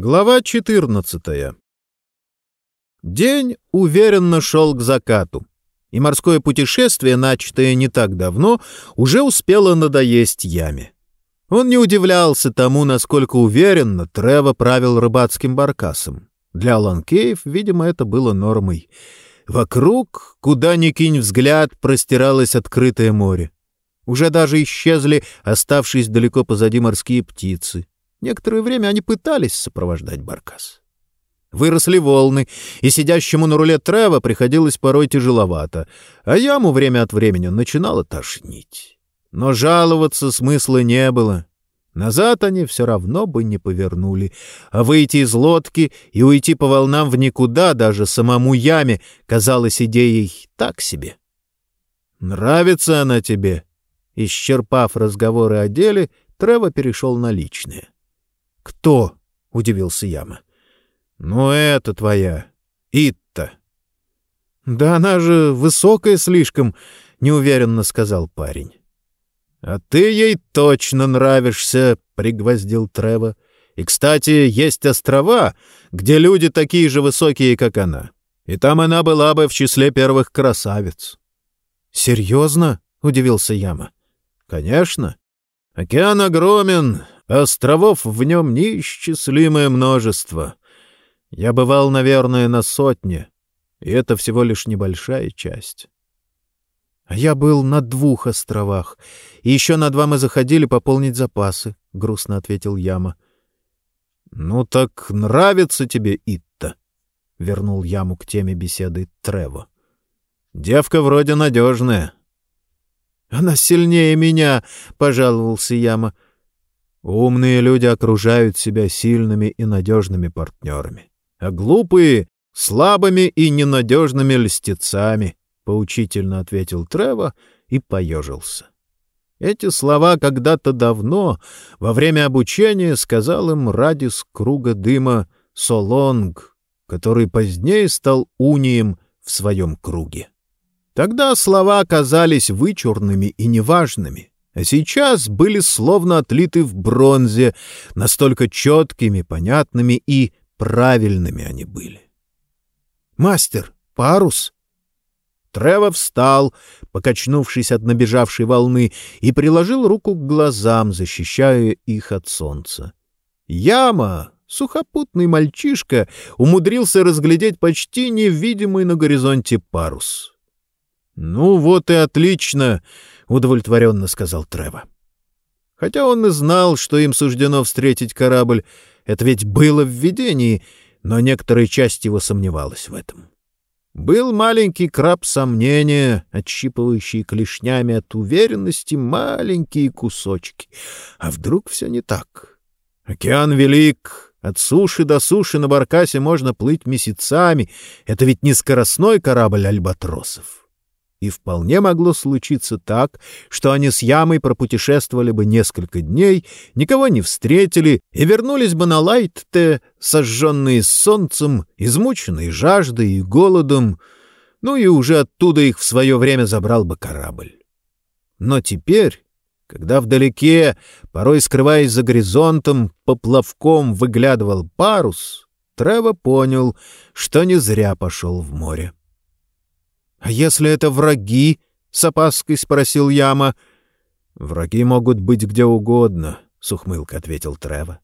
Глава 14 День уверенно шел к закату, и морское путешествие, начатое не так давно, уже успело надоесть яме. Он не удивлялся тому, насколько уверенно Трево правил рыбацким баркасом. Для Ланкеев, видимо, это было нормой. Вокруг, куда ни кинь взгляд, простиралось открытое море. Уже даже исчезли, оставшись далеко позади морские птицы. Некоторое время они пытались сопровождать Баркас. Выросли волны, и сидящему на руле Трева приходилось порой тяжеловато, а яму время от времени начинало тошнить. Но жаловаться смысла не было. Назад они все равно бы не повернули, а выйти из лодки и уйти по волнам в никуда даже самому яме казалось идеей так себе. «Нравится она тебе?» Исчерпав разговоры о деле, Трево перешел на личное. «Кто?» — удивился Яма. «Ну, это твоя. Итта». «Да она же высокая слишком», — неуверенно сказал парень. «А ты ей точно нравишься», — пригвоздил Трево. «И, кстати, есть острова, где люди такие же высокие, как она. И там она была бы в числе первых красавиц». «Серьезно?» — удивился Яма. «Конечно. Океан огромен, Островов в нем неисчислимое множество. Я бывал, наверное, на сотне, и это всего лишь небольшая часть. А я был на двух островах, и еще на два мы заходили пополнить запасы, — грустно ответил Яма. — Ну так нравится тебе Итта? — вернул Яму к теме беседы Трево. — Девка вроде надежная. — Она сильнее меня, — пожаловался Яма. — Умные люди окружают себя сильными и надежными партнерами, а глупые — слабыми и ненадежными льстецами, — поучительно ответил Трево и поежился. Эти слова когда-то давно, во время обучения, сказал им Радис круга дыма Солонг, который позднее стал унием в своем круге. Тогда слова казались вычурными и неважными, а сейчас были словно отлиты в бронзе, настолько четкими, понятными и правильными они были. «Мастер, парус!» Трево встал, покачнувшись от набежавшей волны, и приложил руку к глазам, защищая их от солнца. Яма, сухопутный мальчишка, умудрился разглядеть почти невидимый на горизонте парус. «Ну вот и отлично!» — удовлетворенно сказал Трево. Хотя он и знал, что им суждено встретить корабль, это ведь было в видении, но некоторая часть его сомневалась в этом. Был маленький краб сомнения, отщипывающий клешнями от уверенности маленькие кусочки. А вдруг все не так? Океан велик, от суши до суши на баркасе можно плыть месяцами. Это ведь не скоростной корабль альбатросов. И вполне могло случиться так, что они с Ямой пропутешествовали бы несколько дней, никого не встретили и вернулись бы на Лайтте, сожженные солнцем, измученные жаждой и голодом, ну и уже оттуда их в свое время забрал бы корабль. Но теперь, когда вдалеке, порой скрываясь за горизонтом, поплавком выглядывал парус, Трево понял, что не зря пошел в море. «А если это враги?» — с опаской спросил Яма. «Враги могут быть где угодно», — с ухмылкой ответил Трево.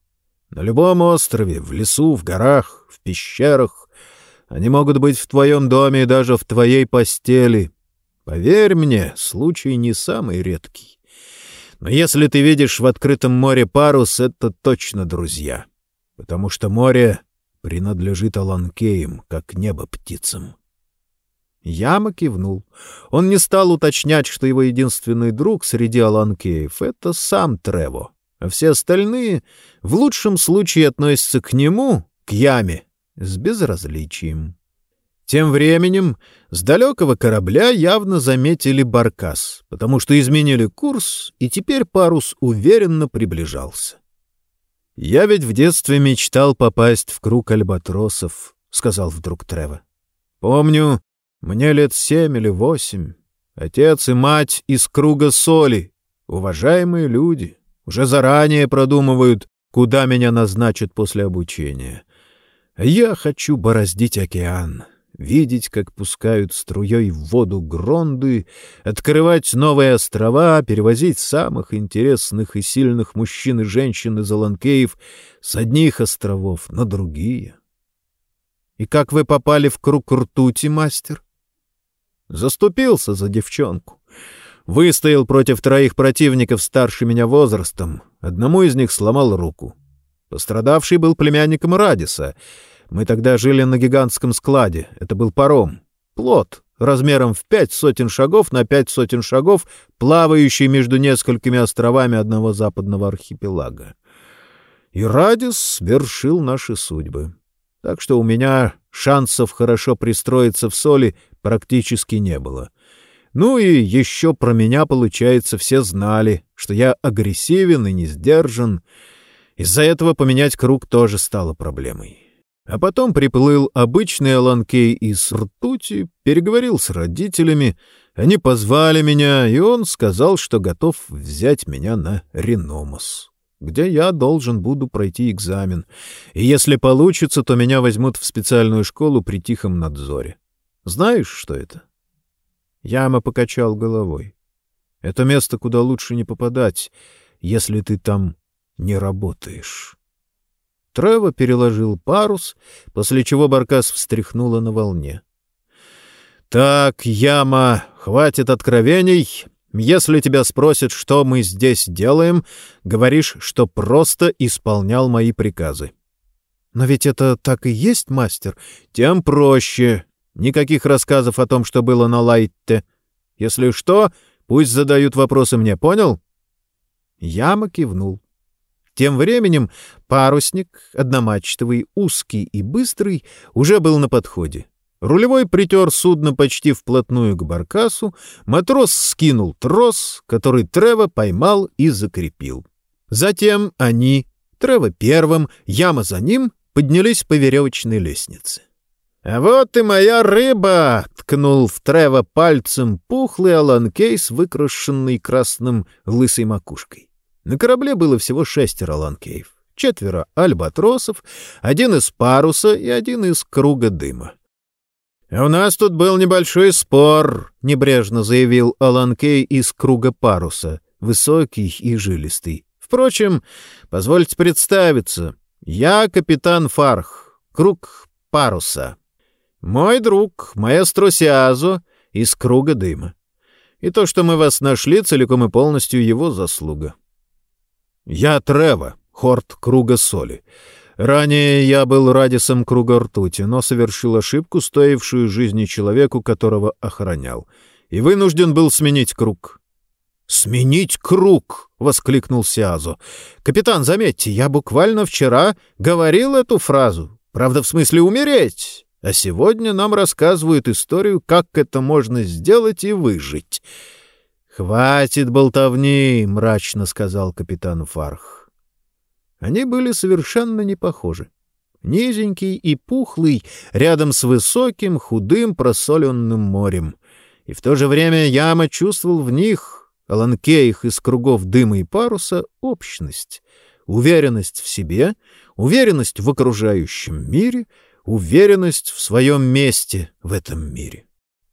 «На любом острове, в лесу, в горах, в пещерах. Они могут быть в твоем доме и даже в твоей постели. Поверь мне, случай не самый редкий. Но если ты видишь в открытом море парус, это точно друзья, потому что море принадлежит Аланкеям, как небо птицам». Яма кивнул. Он не стал уточнять, что его единственный друг среди Аланкеев — это сам Трево, а все остальные в лучшем случае относятся к нему, к Яме, с безразличием. Тем временем с далекого корабля явно заметили баркас, потому что изменили курс, и теперь парус уверенно приближался. «Я ведь в детстве мечтал попасть в круг альбатросов», — сказал вдруг Трево. «Помню, мне лет семь или восемь. Отец и мать из круга соли. Уважаемые люди. Уже заранее продумывают, куда меня назначат после обучения. Я хочу бороздить океан, видеть, как пускают струей в воду гронды, открывать новые острова, перевозить самых интересных и сильных мужчин и женщин из Аланкеев с одних островов на другие. И как вы попали в круг ртути, мастер? Заступился за девчонку. Выстоял против троих противников старше меня возрастом. Одному из них сломал руку. Пострадавший был племянником Радиса. Мы тогда жили на гигантском складе. Это был паром. Плот, размером в пять сотен шагов на пять сотен шагов, плавающий между несколькими островами одного западного архипелага. И Радис свершил наши судьбы. Так что у меня шансов хорошо пристроиться в соли практически не было. Ну и еще про меня, получается, все знали, что я агрессивен и не сдержан. Из-за этого поменять круг тоже стало проблемой. А потом приплыл обычный Аланкей из ртути, переговорил с родителями, они позвали меня, и он сказал, что готов взять меня на Реномос, где я должен буду пройти экзамен. И если получится, то меня возьмут в специальную школу при тихом надзоре. Знаешь, что это? — Яма покачал головой. Это место, куда лучше не попадать, если ты там не работаешь. Трево переложил парус, после чего Баркас встряхнула на волне. «Так, Яма, хватит откровений. Если тебя спросят, что мы здесь делаем, говоришь, что просто исполнял мои приказы». «Но ведь это так и есть, мастер. Тем проще. Никаких рассказов о том, что было на Лайтте. Если что, пусть задают вопросы мне, понял?» Яма кивнул. Тем временем парусник, одномачтовый, узкий и быстрый, уже был на подходе. Рулевой притер судно почти вплотную к баркасу, матрос скинул трос, который Трево поймал и закрепил. Затем они, Трево первым, Яма за ним, поднялись по веревочной лестнице. «А вот и моя рыба!» — ткнул в Трева пальцем пухлый Алан Кейс, выкрашенный красным лысой макушкой. На корабле было всего шестеро Аланкеев, четверо альбатросов, один из паруса и один из круга дыма. «У нас тут был небольшой спор», — небрежно заявил Алан Кей из круга паруса, высокий и жилистый. «Впрочем, позвольте представиться. Я капитан Фарх, круг паруса». Мой друг, маэстро Сиазо, из круга дыма. И то, что мы вас нашли, целиком и полностью его заслуга. Я Трева, хорт круга соли. Ранее я был радисом круга ртути, но совершил ошибку, стоившую жизни человеку, которого охранял, и вынужден был сменить круг. «Сменить круг!» — воскликнул Сиазо. «Капитан, заметьте, я буквально вчера говорил эту фразу. Правда, в смысле умереть. А сегодня нам рассказывают историю, как это можно сделать и выжить. «Хватит болтовни!» — мрачно сказал капитан Фарх. Они были совершенно не похожи. Низенький и пухлый, рядом с высоким, худым, просоленным морем. И в то же время Яма чувствовал в них, Аланкеях из кругов дыма и паруса, общность, уверенность в себе, уверенность в окружающем мире — уверенность в своем месте в этом мире.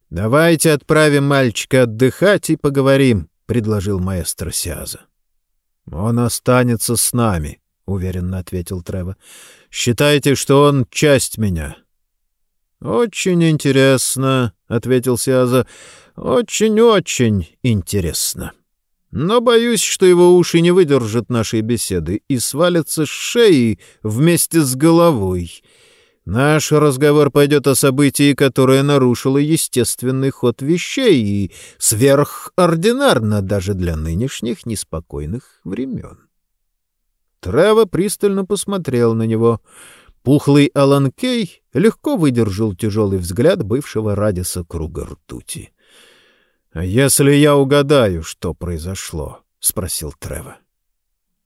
«Давайте отправим мальчика отдыхать и поговорим», — предложил маэстро Сиаза. «Он останется с нами», — уверенно ответил Трево. «Считайте, что он часть меня». «Очень интересно», — ответил Сиаза. «Очень-очень интересно. Но боюсь, что его уши не выдержат нашей беседы и свалятся с шеи вместе с головой. Наш разговор пойдет о событии, которое нарушило естественный ход вещей и сверхординарно даже для нынешних неспокойных времен. Трево пристально посмотрел на него. Пухлый Алан Кей легко выдержал тяжелый взгляд бывшего Радиса круга ртути. — А если я угадаю, что произошло? — спросил Трево.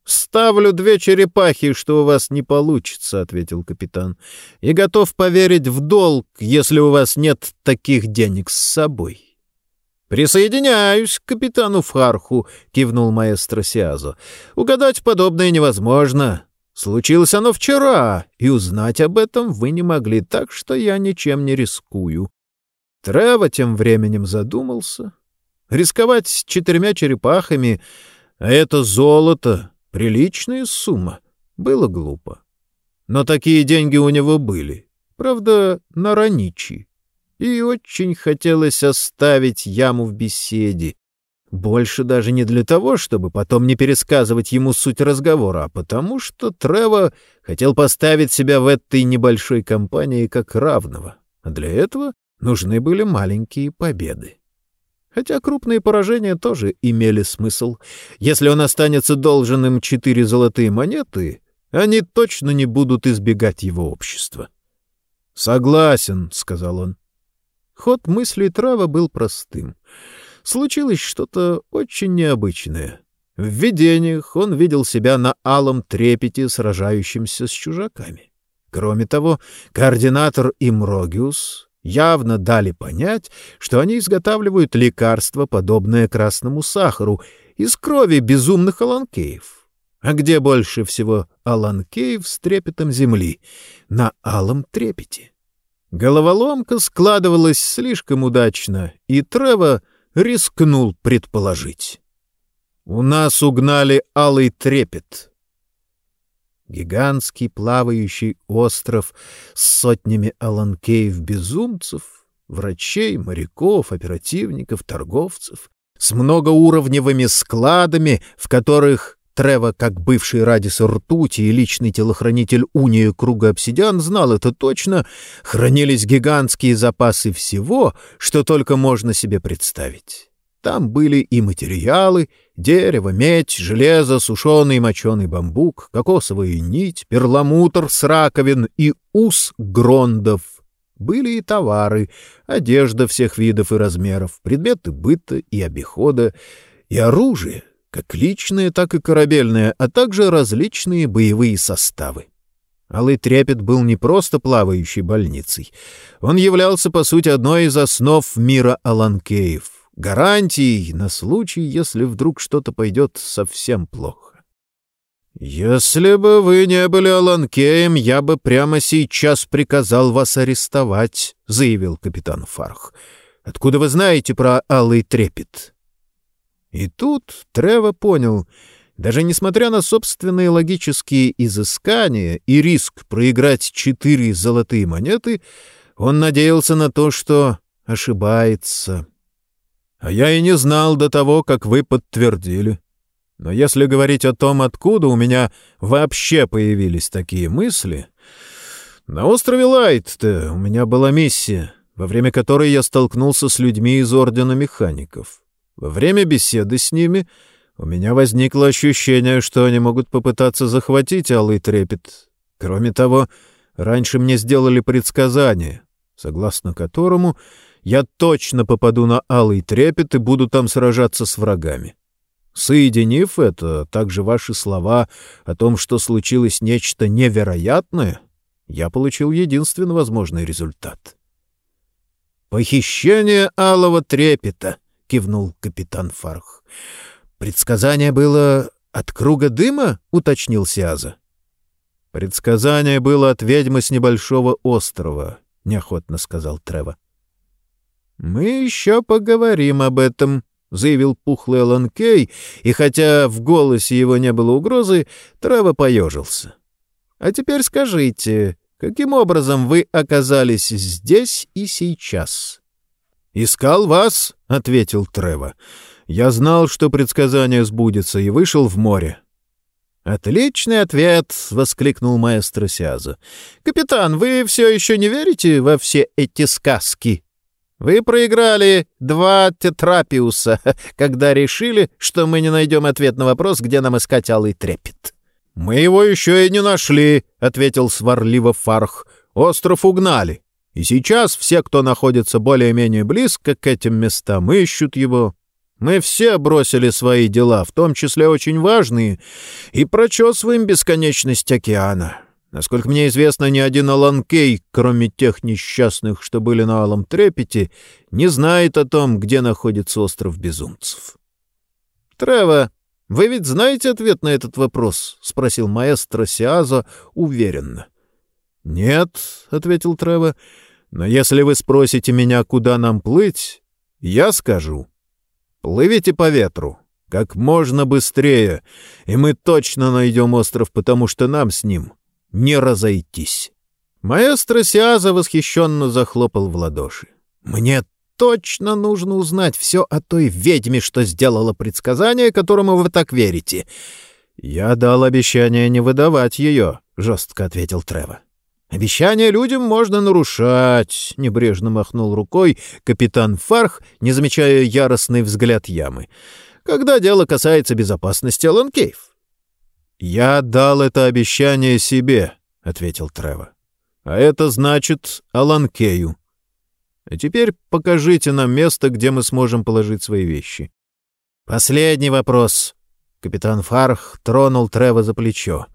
«Ставлю две черепахи, что у вас не получится», — ответил капитан. «И готов поверить в долг, если у вас нет таких денег с собой». «Присоединяюсь к капитану Фарху», — кивнул маэстро Сиазо. «Угадать подобное невозможно. Случилось оно вчера, и узнать об этом вы не могли, так что я ничем не рискую. Трево тем временем задумался. Рисковать с четырьмя черепахами, а это золото, приличная сумма, было глупо. Но такие деньги у него были, правда, на раничи. И очень хотелось оставить яму в беседе. Больше даже не для того, чтобы потом не пересказывать ему суть разговора, а потому что Трево хотел поставить себя в этой небольшой компании как равного. А для этого нужны были маленькие победы. Хотя крупные поражения тоже имели смысл. Если он останется должен им четыре золотые монеты, они точно не будут избегать его общества. «Согласен», — сказал он. Ход мыслей Трава был простым. Случилось что-то очень необычное. В видениях он видел себя на алом трепете, сражающимся с чужаками. Кроме того, координатор Имрогиус явно дали понять, что они изготавливают лекарство, подобное красному сахару, из крови безумных аланкеев. А где больше всего аланкеев с трепетом земли? На алом трепете. Головоломка складывалась слишком удачно, и Трево рискнул предположить. «У нас угнали алый трепет». Гигантский плавающий остров с сотнями аланкеев-безумцев, врачей, моряков, оперативников, торговцев, с многоуровневыми складами, в которых Трево, как бывший Радис ртути и личный телохранитель Унии Круга Обсидиан, знал это точно, хранились гигантские запасы всего, что только можно себе представить. Там были и материалы — дерево, медь, железо, сушеный и моченый бамбук, кокосовая нить, перламутр с раковин и ус грондов. Были и товары, одежда всех видов и размеров, предметы быта и обихода, и оружие — как личные, так и корабельные, а также различные боевые составы. Алый трепет был не просто плавающей больницей. Он являлся, по сути, одной из основ мира Аланкеев, гарантией на случай, если вдруг что-то пойдет совсем плохо. «Если бы вы не были Аланкеем, я бы прямо сейчас приказал вас арестовать», — заявил капитан Фарх. «Откуда вы знаете про Алый трепет?» И тут Трево понял, даже несмотря на собственные логические изыскания и риск проиграть четыре золотые монеты, он надеялся на то, что ошибается. А я и не знал до того, как вы подтвердили. Но если говорить о том, откуда у меня вообще появились такие мысли... На острове Лайт-то у меня была миссия, во время которой я столкнулся с людьми из Ордена Механиков. Во время беседы с ними у меня возникло ощущение, что они могут попытаться захватить Алый Трепет. Кроме того, раньше мне сделали предсказание, согласно которому я точно попаду на Алый Трепет и буду там сражаться с врагами. Соединив это, также ваши слова о том, что случилось нечто невероятное, я получил единственно возможный результат. «Похищение Алого Трепета!» — кивнул капитан Фарх. «Предсказание было от круга дыма?» — уточнил Сиаза. «Предсказание было от ведьмы с небольшого острова», — неохотно сказал Трево. «Мы еще поговорим об этом», — заявил пухлый Алан Кей, и хотя в голосе его не было угрозы, Трево поежился. «А теперь скажите, каким образом вы оказались здесь и сейчас?» «Искал вас», — ответил Трево. «Я знал, что предсказание сбудется, и вышел в море». «Отличный ответ!» — воскликнул маэстро Сиаза. «Капитан, вы все еще не верите во все эти сказки? Вы проиграли два тетрапиуса, когда решили, что мы не найдем ответ на вопрос, где нам искать алый трепет». «Мы его еще и не нашли», — ответил сварливо Фарх. «Остров угнали». И сейчас все, кто находится более-менее близко к этим местам, ищут его. Мы все бросили свои дела, в том числе очень важные, и прочесываем бесконечность океана. Насколько мне известно, ни один Аланкей, кроме тех несчастных, что были на Алом Трепете, не знает о том, где находится остров безумцев. Трево, Вы ведь знаете ответ на этот вопрос? — спросил маэстро Сиазо уверенно. — Нет, — ответил Трево, — но если вы спросите меня, куда нам плыть, я скажу. Плывите по ветру, как можно быстрее, и мы точно найдем остров, потому что нам с ним не разойтись. Маэстро Сиаза восхищенно захлопал в ладоши. «Мне точно нужно узнать все о той ведьме, что сделала предсказание, которому вы так верите». «Я дал обещание не выдавать ее», — жестко ответил Трево. «Обещания людям можно нарушать», — небрежно махнул рукой капитан Фарх, не замечая яростный взгляд ямы. «Когда дело касается безопасности Аланкейв». «Я дал это обещание себе», — ответил Трево. «А это значит Аланкею. А теперь покажите нам место, где мы сможем положить свои вещи. Последний вопрос. Капитан Фарх тронул Трева за плечо.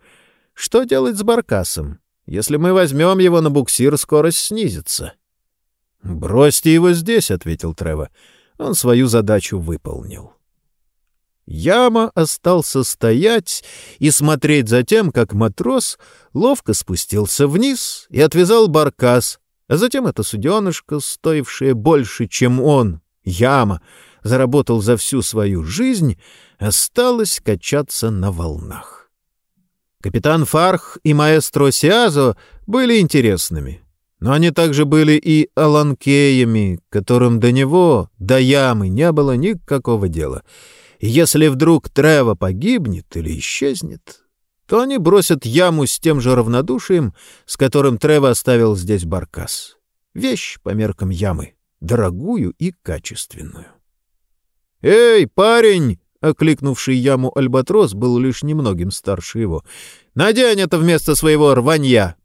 Что делать с Баркасом? Если мы возьмем его на буксир, скорость снизится. «Бросьте его здесь», — ответил Трева. Он свою задачу выполнил. Яма остался стоять и смотреть за тем, как матрос ловко спустился вниз и отвязал баркас, а затем эта суденышко, стоившая больше, чем он, яма, заработал за всю свою жизнь, осталась качаться на волнах. Капитан Фарх и маэстро Сиазо были интересными, но они также были и аланкеями, которым до него, до ямы, не было никакого дела. И если вдруг Трево погибнет или исчезнет, то они бросят яму с тем же равнодушием, с которым Трево оставил здесь баркас. Вещь по меркам ямы, дорогую и качественную. «Эй, парень!» — окликнувший яму Альбатрос был лишь немногим старше его. «Надень это вместо своего рванья!»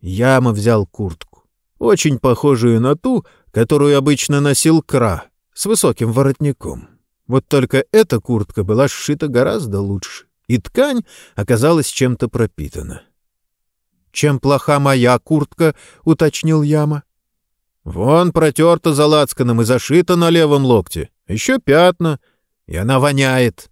Яма взял куртку, очень похожую на ту, которую обычно носил Кра, с высоким воротником. Вот только эта куртка была сшита гораздо лучше и ткань оказалась чем-то пропитана. «Чем плоха моя куртка?» — уточнил Яма. «Вон протерта за лацканом и зашита на левом локте. Еще пятна. И она воняет.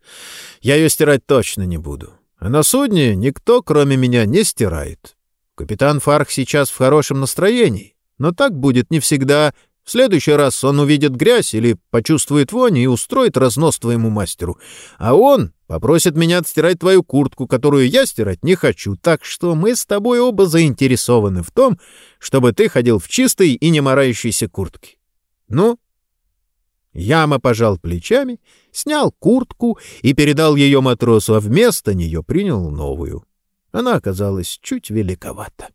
Я ее стирать точно не буду. А на судне никто, кроме меня, не стирает. Капитан Фарх сейчас в хорошем настроении, но так будет не всегда, в следующий раз он увидит грязь или почувствует вонь и устроит разнос твоему мастеру. А он попросит меня отстирать твою куртку, которую я стирать не хочу. Так что мы с тобой оба заинтересованы в том, чтобы ты ходил в чистой и не морающейся куртке. Ну?» Яма пожал плечами, снял куртку и передал ее матросу, а вместо нее принял новую. Она оказалась чуть великовата.